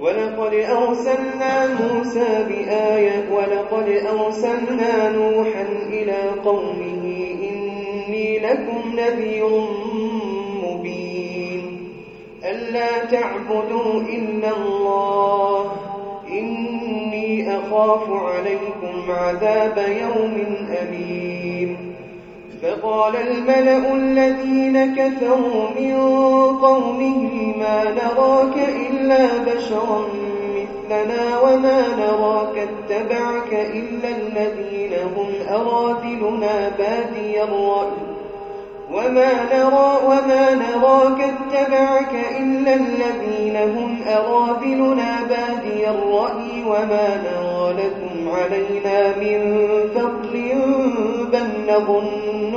ولقد أرسلنا موسى بآية ولقد أرسلنا نوحا إلى قومه إني لكم نذير مبين. ألا تعبدوا إلا الله. إني أخاف عليكم عذاب يوم أليم. فقال الملأ الذين كفروا من قومه ما نراك إلا بشرا مثلنا وما نراك اتبعك إلا الذين هم أراذلنا بادي الرأي. وما نرى وما نراك اتبعك إلا الذين هم أراذلنا بادي الرأي. وما نرى لكم علينا من فضل بل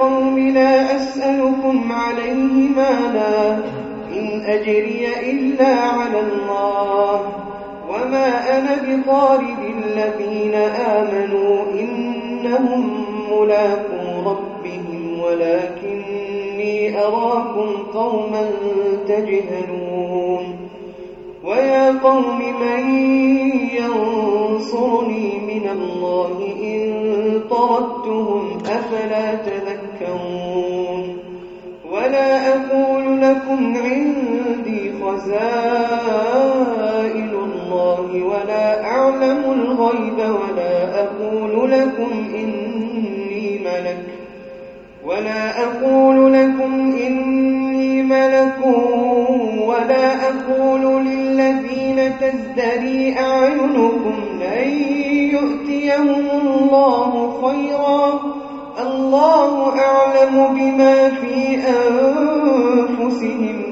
قوم لا أسألكم عليه مالا إن أجري إلا على الله وما أنا بطارد الذين آمنوا إنهم ملاقو ربهم ولكني أراكم قوما تجهلون ويا قوم من ينصرني من الله إن طردتهم أفلا تذكرون ولا أقول لكم عندي خزائن الله ولا أعلم الغيب ولا أقول لكم إني ملك ولا أقول لكم إني ملك ولا أقول للذين تزدري أعينكم لن يؤتيهم في أنفسهم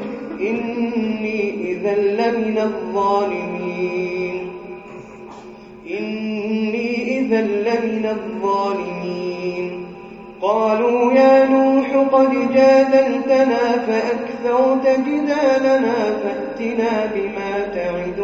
إني إذا لمن الظالمين. إني إذا لمن الظالمين. قالوا يا نوح قد جادلتنا فأكثرت جدالنا فأتنا بما تعدنا.